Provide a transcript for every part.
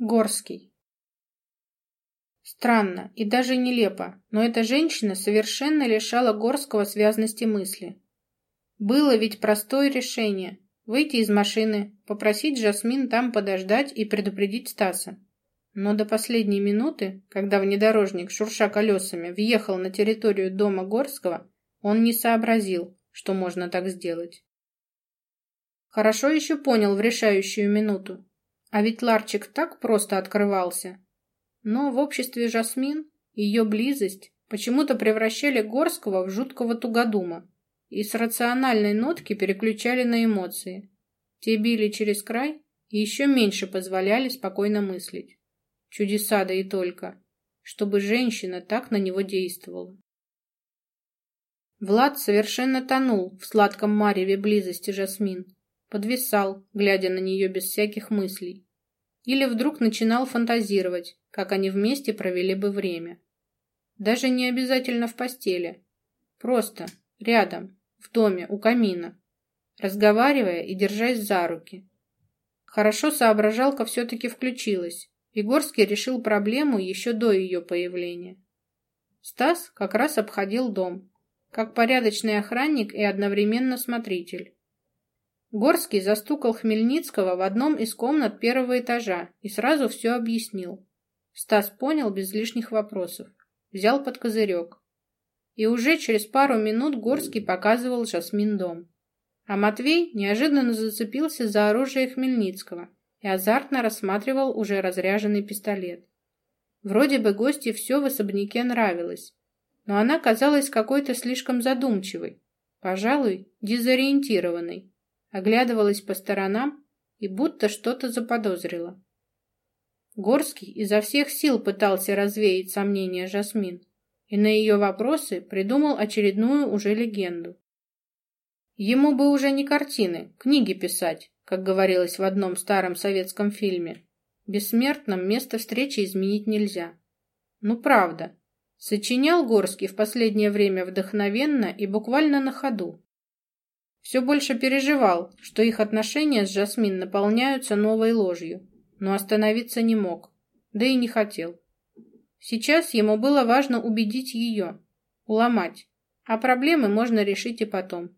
Горский. Странно и даже нелепо, но эта женщина совершенно лишала Горского связности мысли. Было ведь простое решение – выйти из машины, попросить Жасмин там подождать и предупредить Стаса. Но до последней минуты, когда внедорожник, шурша колесами, въехал на территорию дома Горского, он не сообразил, что можно так сделать. Хорошо еще понял в решающую минуту. А ведь Ларчик так просто открывался. Но в обществе Жасмин ее близость почему-то превращали Горского в жуткого тугодума и с рациональной нотки переключали на эмоции. Те били через край и еще меньше позволяли спокойно мыслить. Чудеса да и только, чтобы женщина так на него действовала. Влад совершенно тонул в сладком мареве близости Жасмин, подвисал, глядя на нее без всяких мыслей. Или вдруг начинал фантазировать, как они вместе провели бы время. Даже не обязательно в постели. Просто рядом, в доме, у камина, разговаривая и держась за руки. Хорошо соображалка все-таки включилась. Егорский решил проблему еще до ее появления. Стас как раз обходил дом, как порядочный охранник и одновременно смотритель. Горский застукал Хмельницкого в одном из комнат первого этажа и сразу все объяснил. Стас понял без лишних вопросов. Взял под козырек. И уже через пару минут Горский показывал Жасмин дом. А Матвей неожиданно зацепился за оружие Хмельницкого и азартно рассматривал уже разряженный пистолет. Вроде бы гости все в особняке нравилось, но она казалась какой-то слишком задумчивой, пожалуй, дезориентированной оглядывалась по сторонам и будто что-то заподозрила. Горский изо всех сил пытался развеять сомнения Жасмин и на ее вопросы придумал очередную уже легенду. Ему бы уже не картины, книги писать, как говорилось в одном старом советском фильме. Бессмертным место встречи изменить нельзя. Ну правда, сочинял Горский в последнее время вдохновенно и буквально на ходу. Все больше переживал, что их отношения с Жасмин наполняются новой ложью, но остановиться не мог, да и не хотел. Сейчас ему было важно убедить ее, уломать, а проблемы можно решить и потом.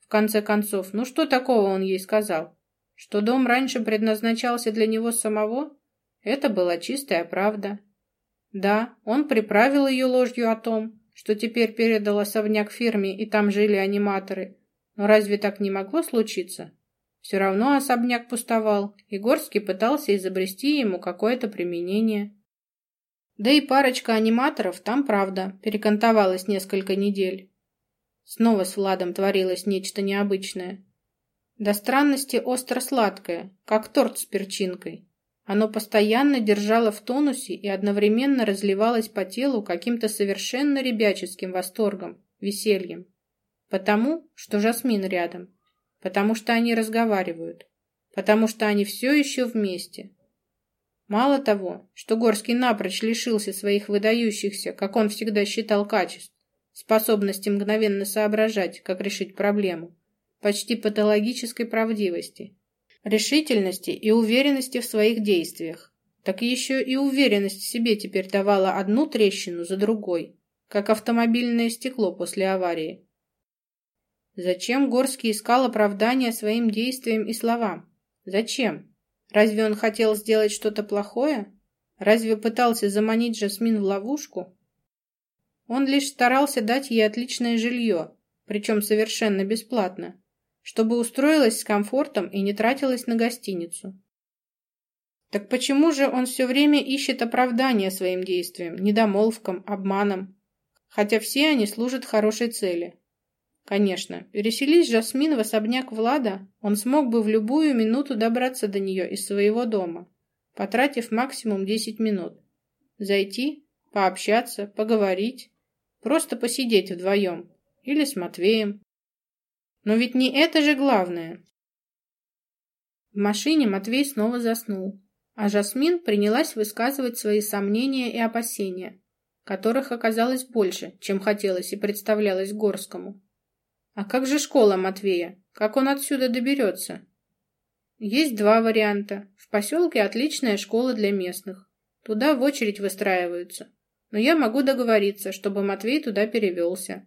В конце концов, ну что такого он ей сказал? Что дом раньше предназначался для него самого? Это была чистая правда. Да, он приправил ее ложью о том, что теперь передал особняк фирме и там жили аниматоры, но разве так не могло случиться? Все равно особняк пустовал, и Горский пытался изобрести ему какое-то применение. Да и парочка аниматоров там, правда, перекантовалась несколько недель. Снова с Владом творилось нечто необычное. До странности остро-сладкое, как торт с перчинкой. Оно постоянно держало в тонусе и одновременно разливалось по телу каким-то совершенно ребяческим восторгом, весельем. Потому, что Жасмин рядом. Потому что они разговаривают. Потому что они все еще вместе. Мало того, что Горский напрочь лишился своих выдающихся, как он всегда считал, качеств, способности мгновенно соображать, как решить проблему, почти патологической правдивости, решительности и уверенности в своих действиях, так еще и уверенность в себе теперь давала одну трещину за другой, как автомобильное стекло после аварии. Зачем Горский искал оправдания своим действиям и словам? Зачем? Разве он хотел сделать что-то плохое? Разве пытался заманить Жасмин в ловушку? Он лишь старался дать ей отличное жилье, причем совершенно бесплатно, чтобы устроилась с комфортом и не тратилась на гостиницу. Так почему же он все время ищет оправдания своим действиям, недомолвкам, обманам, хотя все они служат хорошей цели? Конечно, переселись Жасмин в особняк Влада, он смог бы в любую минуту добраться до нее из своего дома, потратив максимум 10 минут. Зайти, пообщаться, поговорить, просто посидеть вдвоем или с Матвеем. Но ведь не это же главное. В машине Матвей снова заснул, а Жасмин принялась высказывать свои сомнения и опасения, которых оказалось больше, чем хотелось и представлялось Горскому. А как же школа Матвея? Как он отсюда доберется? Есть два варианта. В поселке отличная школа для местных. Туда в очередь выстраиваются. Но я могу договориться, чтобы Матвей туда перевелся.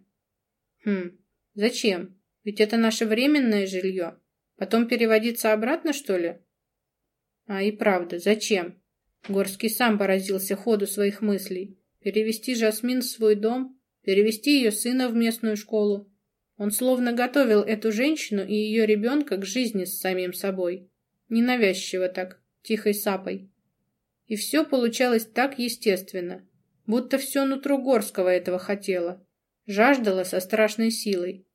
Хм, зачем? Ведь это наше временное жилье. Потом переводиться обратно, что ли? А и правда, зачем? Горский сам поразился ходу своих мыслей. Перевести Жасмин в свой дом, перевести ее сына в местную школу. Он словно готовил эту женщину и ее ребенка к жизни с самим собой. Ненавязчиво так, тихой сапой. И все получалось так естественно, будто все нутро Горского этого хотело. Жаждала со страшной силой.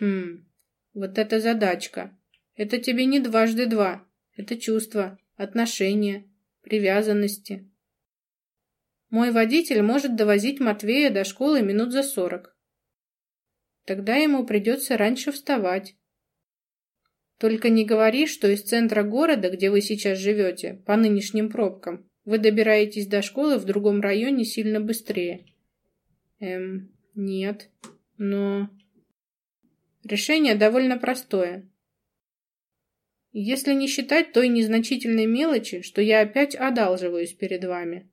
Хм, вот это задачка. Это тебе не дважды два. Это чувства, отношения, привязанности. Мой водитель может довозить Матвея до школы минут за сорок. Тогда ему придется раньше вставать. Только не говори, что из центра города, где вы сейчас живете, по нынешним пробкам, вы добираетесь до школы в другом районе сильно быстрее. Эм, нет. Но... Решение довольно простое. Если не считать той незначительной мелочи, что я опять одалживаюсь перед вами.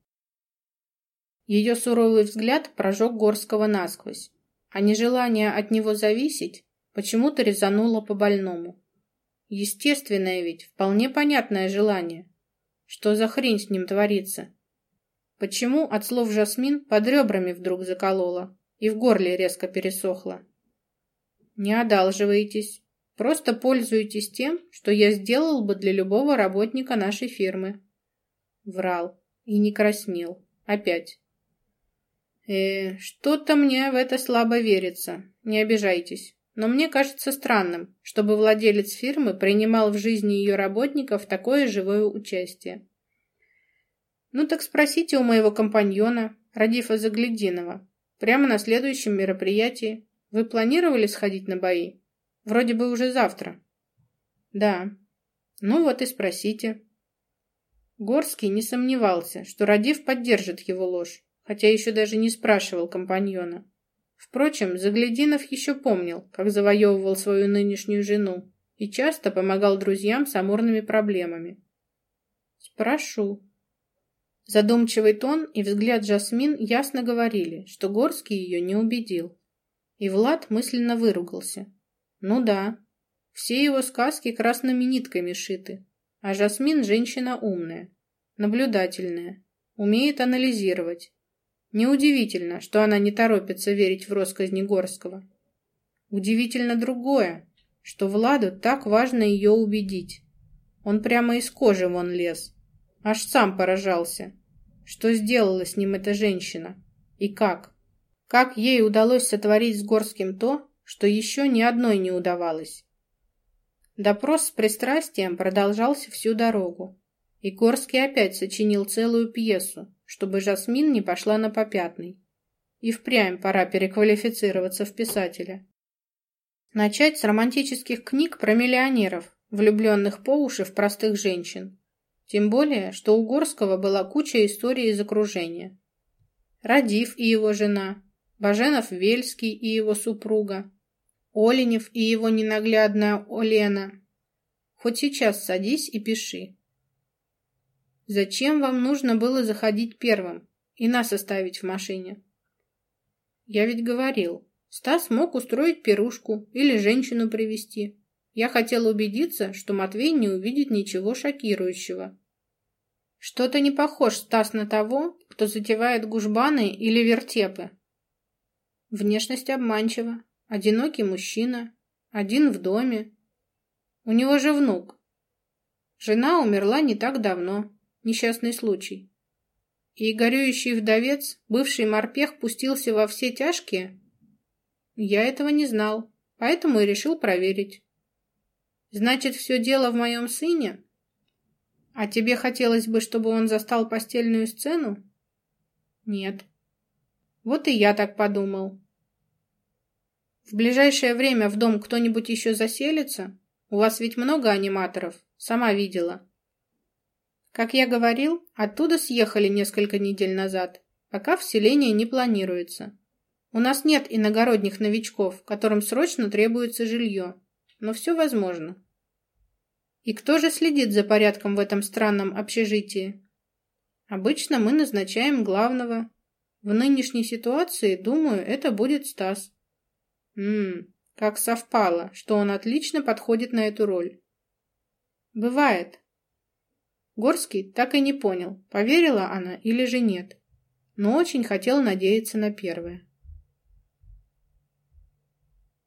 Ее суровый взгляд прожег Горского насквозь, а нежелание от него зависеть почему-то резануло по больному. Естественное ведь, вполне понятное желание. Что за хрень с ним творится? Почему от слов Жасмин под ребрами вдруг заколола и в горле резко пересохло? Не одалживайтесь. Просто пользуйтесь тем, что я сделал бы для любого работника нашей фирмы. Врал и не краснел. Опять. Э, что-то мне в это слабо верится. Не обижайтесь. Но мне кажется странным, чтобы владелец фирмы принимал в жизни ее работников такое живое участие. Ну так спросите у моего компаньона, Радифа Заглядинова, прямо на следующем мероприятии. Вы планировали сходить на бои? Вроде бы уже завтра. Да. Ну вот и спросите. Горский не сомневался, что Радив поддержит его ложь, хотя еще даже не спрашивал компаньона. Впрочем, Заглядинов еще помнил, как завоевывал свою нынешнюю жену и часто помогал друзьям с амурными проблемами. «Спрошу». Задумчивый тон и взгляд Жасмин ясно говорили, что Горский ее не убедил. И Влад мысленно выругался. Ну да, все его сказки красными нитками шиты, а Жасмин женщина умная, наблюдательная, умеет анализировать, Неудивительно, что она не торопится верить в россказни Горского. Удивительно другое, что Владу так важно ее убедить. Он прямо из кожи вон лез. Аж сам поражался. Что сделала с ним эта женщина? И как? Как ей удалось сотворить с Горским то, что еще ни одной не удавалось? Допрос с пристрастием продолжался всю дорогу. И Горский опять сочинил целую пьесу, чтобы Жасмин не пошла на попятный. И впрямь пора переквалифицироваться в писателя. Начать с романтических книг про миллионеров, влюбленных по уши в простых женщин. Тем более, что у Горского была куча историй из окружения. Радив и его жена, Баженов Вельский и его супруга, Оленев и его ненаглядная Олена. Хоть сейчас садись и пиши. Зачем вам нужно было заходить первым и нас оставить в машине? Я ведь говорил, Стас мог устроить пирушку или женщину привести. Я хотел убедиться, что Матвей не увидит ничего шокирующего. Что-то не похож Стас на того, кто затевает гужбаны или вертепы. Внешность обманчива. Одинокий мужчина, один в доме. У него же внук. Жена умерла не так давно, Несчастный случай. И горюющий вдовец, бывший морпех, пустился во все тяжкие? Я этого не знал, поэтому и решил проверить. Значит, все дело в моем сыне? А тебе хотелось бы, чтобы он застал постельную сцену? Нет. Вот и я так подумал. В ближайшее время в дом кто-нибудь еще заселится? У вас ведь много аниматоров, сама видела. Как я говорил, оттуда съехали несколько недель назад. Пока вселение не планируется. У нас нет иногородних новичков, которым срочно требуется жилье. Но все возможно. И кто же следит за порядком в этом странном общежитии? Обычно мы назначаем главного. В нынешней ситуации, думаю, это будет Стас. Ммм, как совпало, что он отлично подходит на эту роль. Бывает. Горский так и не понял, поверила она или же нет, но очень хотел надеяться на первое.